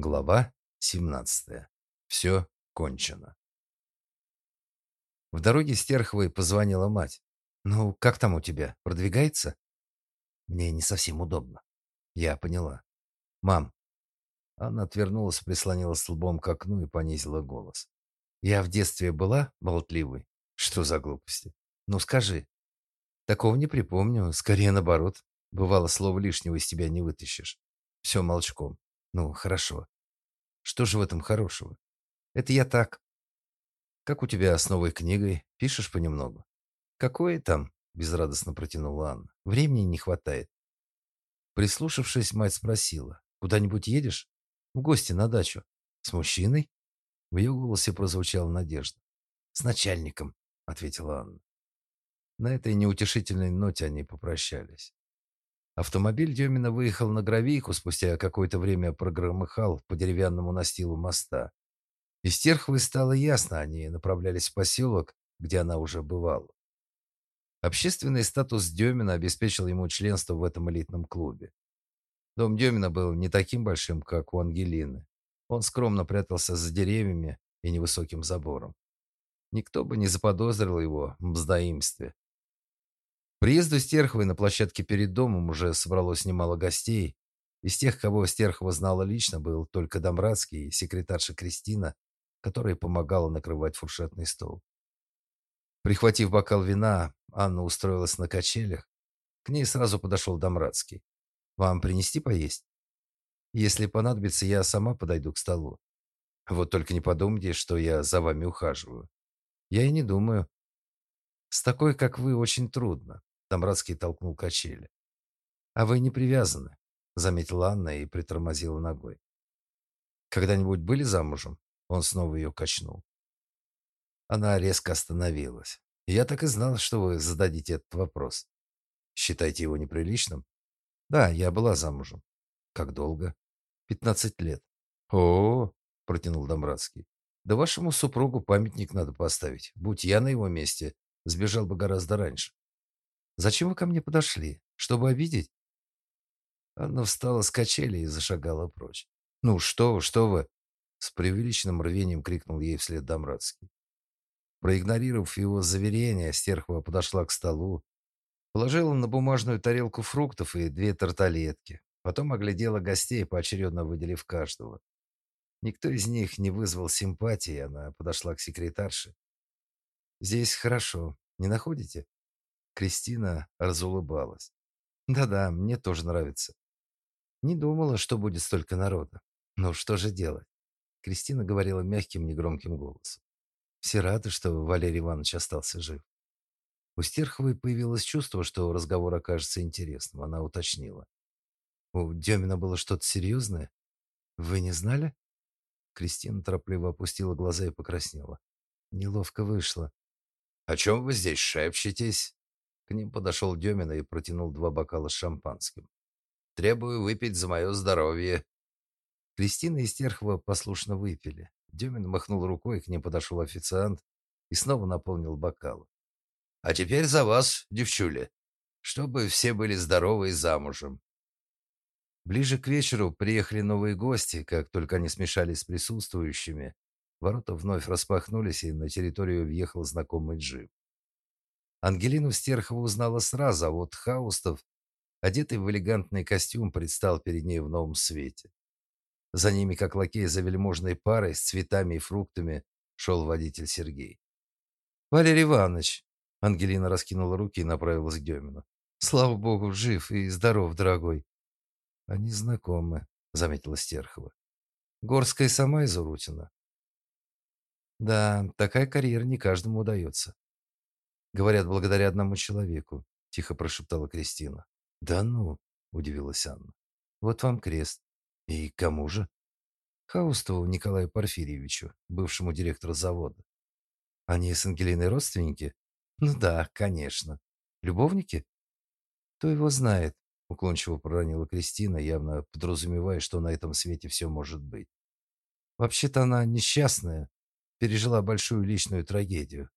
Глава 17. Все кончено. В дороге Стерховой позвонила мать. «Ну, как там у тебя? Продвигается?» «Мне не совсем удобно». «Я поняла». «Мам». Она отвернулась, прислонилась лбом к окну и понизила голос. «Я в детстве была болтливой? Что за глупости? Ну, скажи». «Такого не припомню. Скорее наоборот. Бывало, слова лишнего из тебя не вытащишь. Все молчком. Ну, хорошо. Что же в этом хорошего? Это я так. Как у тебя с новой книгой? Пишешь понемногу? Какое там? Безрадостно протянула Анна. Времени не хватает. Прислушавшись, мать спросила. Куда-нибудь едешь? В гости на дачу. С мужчиной? В ее голосе прозвучала надежда. С начальником, ответила Анна. На этой неутешительной ноте они попрощались. Автомобиль Демина выехал на гравийку, спустя какое-то время прогромыхал по деревянному настилу моста. Из Терховой стало ясно, они направлялись в поселок, где она уже бывала. Общественный статус Демина обеспечил ему членство в этом элитном клубе. Дом Демина был не таким большим, как у Ангелины. Он скромно прятался за деревьями и невысоким забором. Никто бы не заподозрил его в мздоимстве приезду Стерховой на площадке перед домом уже собралось немало гостей. Из тех, кого Стерхова знала лично, был только Домбратский и секретарша Кристина, которая помогала накрывать фуршетный стол. Прихватив бокал вина, Анна устроилась на качелях. К ней сразу подошел Домбратский. «Вам принести поесть?» «Если понадобится, я сама подойду к столу. Вот только не подумайте, что я за вами ухаживаю. Я и не думаю. С такой, как вы, очень трудно. Домбратский толкнул качели. «А вы не привязаны», — заметила Анна и притормозила ногой. «Когда-нибудь были замужем?» Он снова ее качнул. Она резко остановилась. «Я так и знал, что вы зададите этот вопрос. Считаете его неприличным?» «Да, я была замужем». «Как долго?» «Пятнадцать лет». «О-о-о!» — протянул Домбратский. «Да вашему супругу памятник надо поставить. Будь я на его месте, сбежал бы гораздо раньше». Зачем вы ко мне подошли? Чтобы обидеть?» Она встала с качели и зашагала прочь. «Ну что вы, что вы!» С преувеличенным рвением крикнул ей вслед Домрадский. Проигнорировав его заверение, Стерхова подошла к столу, положила на бумажную тарелку фруктов и две тарталетки. Потом оглядела гостей, поочередно выделив каждого. Никто из них не вызвал симпатии, она подошла к секретарше. «Здесь хорошо, не находите?» Кристина разулыбалась. Да-да, мне тоже нравится. Не думала, что будет столько народа. Но что же делать? Кристина говорила мягким, негромким голосом. Все рады, что Валерий Иванович остался жив. У Стерховой появилось чувство, что разговор окажется интересным. Она уточнила. У Демина было что-то серьезное? Вы не знали? Кристина торопливо опустила глаза и покраснела. Неловко вышло. «О чем вы здесь шепчетесь?» К ним подошел Демин и протянул два бокала с шампанским. «Требую выпить за мое здоровье». Кристина и Стерхова послушно выпили. Демин махнул рукой, к ним подошел официант и снова наполнил бокалы. «А теперь за вас, девчули, чтобы все были здоровы и замужем». Ближе к вечеру приехали новые гости, как только они смешались с присутствующими. Ворота вновь распахнулись, и на территорию въехал знакомый джип. Ангелину Стерхову узнала сразу, а вот Хаустов, одетый в элегантный костюм, предстал перед ней в новом свете. За ними, как лакей за вельможной парой с цветами и фруктами, шел водитель Сергей. «Валерий Иванович!» Ангелина раскинула руки и направилась к Демину. «Слава богу, жив и здоров, дорогой!» «Они знакомы», — заметила Стерхова. «Горская сама из Урутина». «Да, такая карьера не каждому удается», Говорят, благодаря одному человеку, тихо прошептала Кристина. Да ну, удивилась Анна. Вот вам крест. И кому же? Хаустову Николаю Порфирьевичу, бывшему директору завода. Они с Ангелиной родственники? Ну да, конечно. Любовники? Кто его знает? Уклончиво проронила Кристина, явно подразумевая, что на этом свете все может быть. Вообще-то она несчастная, пережила большую личную трагедию.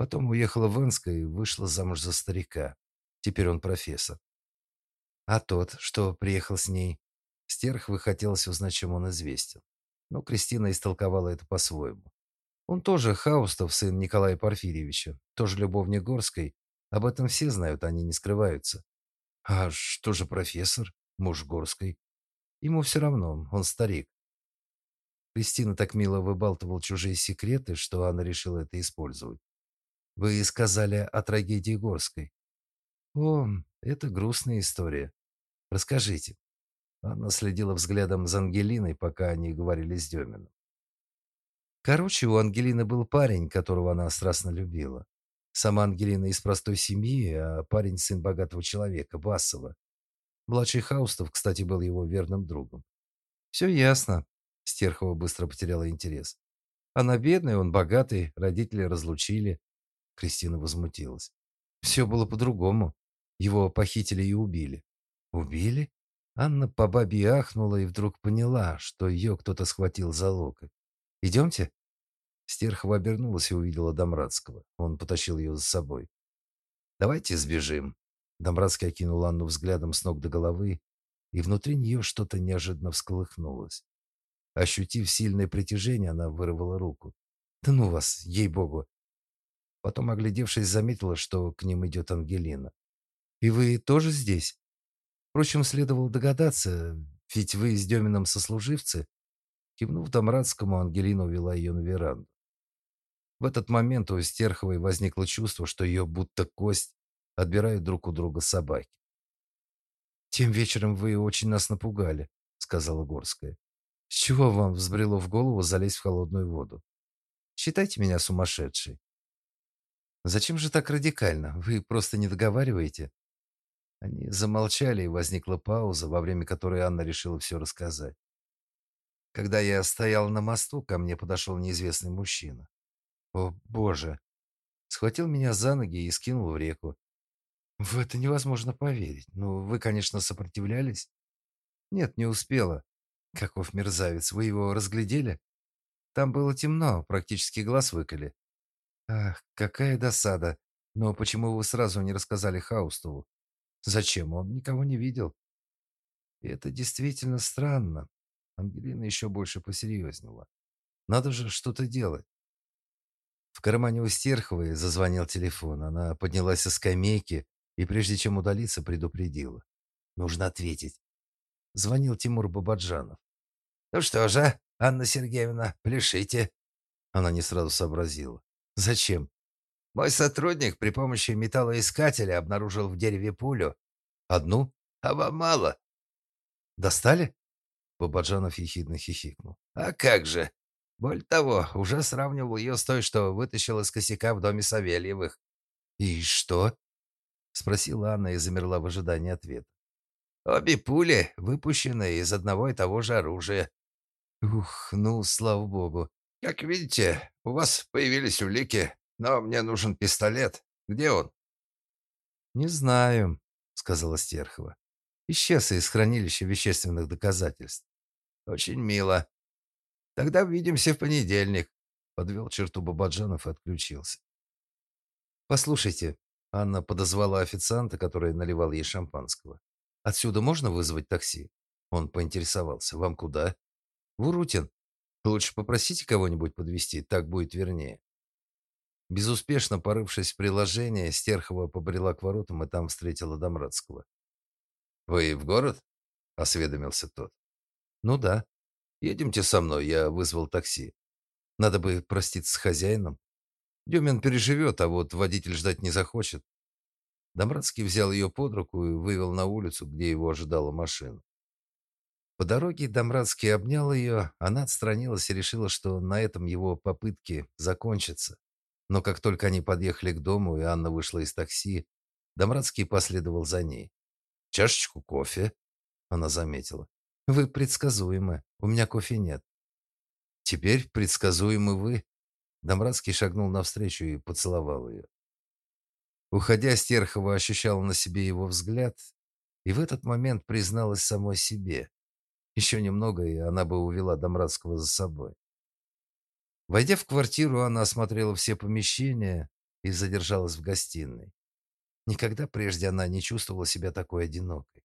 Потом уехала в Энск и вышла замуж за старика. Теперь он профессор. А тот, что приехал с ней? Стерховой хотелось узнать, чем он известен. Но Кристина истолковала это по-своему. Он тоже Хаустов, сын Николая Порфирьевича, тоже любовник Горской. Об этом все знают, они не скрываются. А что же профессор, муж Горской? Ему все равно, он старик. Кристина так мило выбалтывал чужие секреты, что Анна решила это использовать. Вы сказали о трагедии Горской. О, это грустная история. Расскажите. Анна следила взглядом за Ангелиной, пока они говорили с Деминым. Короче, у Ангелины был парень, которого она страстно любила. Сама Ангелина из простой семьи, а парень сын богатого человека, Басова. Младший Хаустов, кстати, был его верным другом. «Все ясно. Стерхова быстро потеряла интерес. Она бедная, он богатый, родители разлучили. Кристина возмутилась. Все было по-другому. Его похитили и убили. Убили? Анна по бабе ахнула и вдруг поняла, что ее кто-то схватил за локоть. «Идемте?» Стерхова обернулась и увидела Домрадского. Он потащил ее за собой. «Давайте сбежим». Домрадский окинул Анну взглядом с ног до головы, и внутри нее что-то неожиданно всколыхнулось. Ощутив сильное притяжение, она вырвала руку. «Да ну вас, ей-богу!» Потом, оглядевшись, заметила, что к ним идет Ангелина. «И вы тоже здесь?» Впрочем, следовало догадаться, ведь вы с Демином сослуживцы. Кивнув Домрадскому, Ангелина увела ее на веранду. В этот момент у Стерховой возникло чувство, что ее будто кость отбирают друг у друга собаки. «Тем вечером вы очень нас напугали», — сказала Горская. «С чего вам взбрело в голову залезть в холодную воду? Считайте меня сумасшедшей». «Зачем же так радикально? Вы просто не договариваете?» Они замолчали, и возникла пауза, во время которой Анна решила все рассказать. Когда я стоял на мосту, ко мне подошел неизвестный мужчина. О, боже! Схватил меня за ноги и скинул в реку. В это невозможно поверить. Ну, вы, конечно, сопротивлялись? Нет, не успела. Каков мерзавец, вы его разглядели? Там было темно, практически глаз выколи. Ах, какая досада. Но почему вы сразу не рассказали Хаустову? Зачем? Он никого не видел. Это действительно странно. Ангелина еще больше посерьезнела. Надо же что-то делать. В кармане у Стерховой зазвонил телефон. Она поднялась со скамейки и, прежде чем удалиться, предупредила. Нужно ответить. Звонил Тимур Бабаджанов. «Ну что же, Анна Сергеевна, пляшите». Она не сразу сообразила. «Зачем?» «Мой сотрудник при помощи металлоискателя обнаружил в дереве пулю. Одну? А вам мало?» «Достали?» Бабаджанов ехидно хихикнул. «А как же! Боль того, уже сравнивал ее с той, что вытащил из косяка в доме Савельевых». «И что?» — спросила Анна и замерла в ожидании ответа. «Обе пули выпущены из одного и того же оружия». «Ух, ну, слава богу». «Как видите, у вас появились улики, но мне нужен пистолет. Где он?» «Не знаю», — сказала Стерхова. «Исчез из хранилища вещественных доказательств». «Очень мило. Тогда увидимся в понедельник», — подвел черту Бабаджанов и отключился. «Послушайте», — Анна подозвала официанта, который наливал ей шампанского. «Отсюда можно вызвать такси?» Он поинтересовался. «Вам куда?» «В Урутин. Лучше попросите кого-нибудь подвезти, так будет вернее». Безуспешно порывшись в приложении, Стерхова побрела к воротам и там встретила Домрадского. «Вы в город?» — осведомился тот. «Ну да. Едемте со мной, я вызвал такси. Надо бы проститься с хозяином. Демин переживет, а вот водитель ждать не захочет». Домрадский взял ее под руку и вывел на улицу, где его ожидала машина. По дороге Домрадский обнял ее, она отстранилась и решила, что на этом его попытки закончатся. Но как только они подъехали к дому, и Анна вышла из такси, Домрадский последовал за ней. «Чашечку кофе?» Она заметила. «Вы предсказуемы. У меня кофе нет». «Теперь предсказуемы вы». Домрадский шагнул навстречу и поцеловал ее. Уходя, Стерхова ощущала на себе его взгляд, и в этот момент призналась самой себе. Еще немного, и она бы увела Домрадского за собой. Войдя в квартиру, она осмотрела все помещения и задержалась в гостиной. Никогда прежде она не чувствовала себя такой одинокой.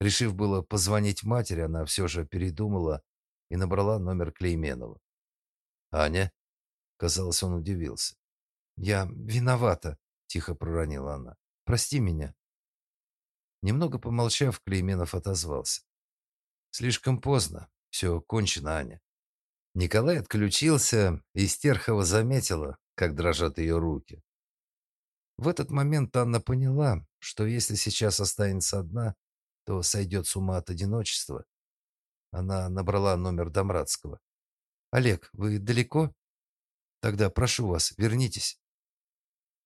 Решив было позвонить матери, она все же передумала и набрала номер Клейменова. «Аня?» Казалось, он удивился. «Я виновата», — тихо проронила она. «Прости меня». Немного помолчав, Клейменов отозвался. «Слишком поздно. Все кончено, Аня». Николай отключился, и Стерхова заметила, как дрожат ее руки. В этот момент Анна поняла, что если сейчас останется одна, то сойдет с ума от одиночества. Она набрала номер Домрадского. «Олег, вы далеко? Тогда прошу вас, вернитесь».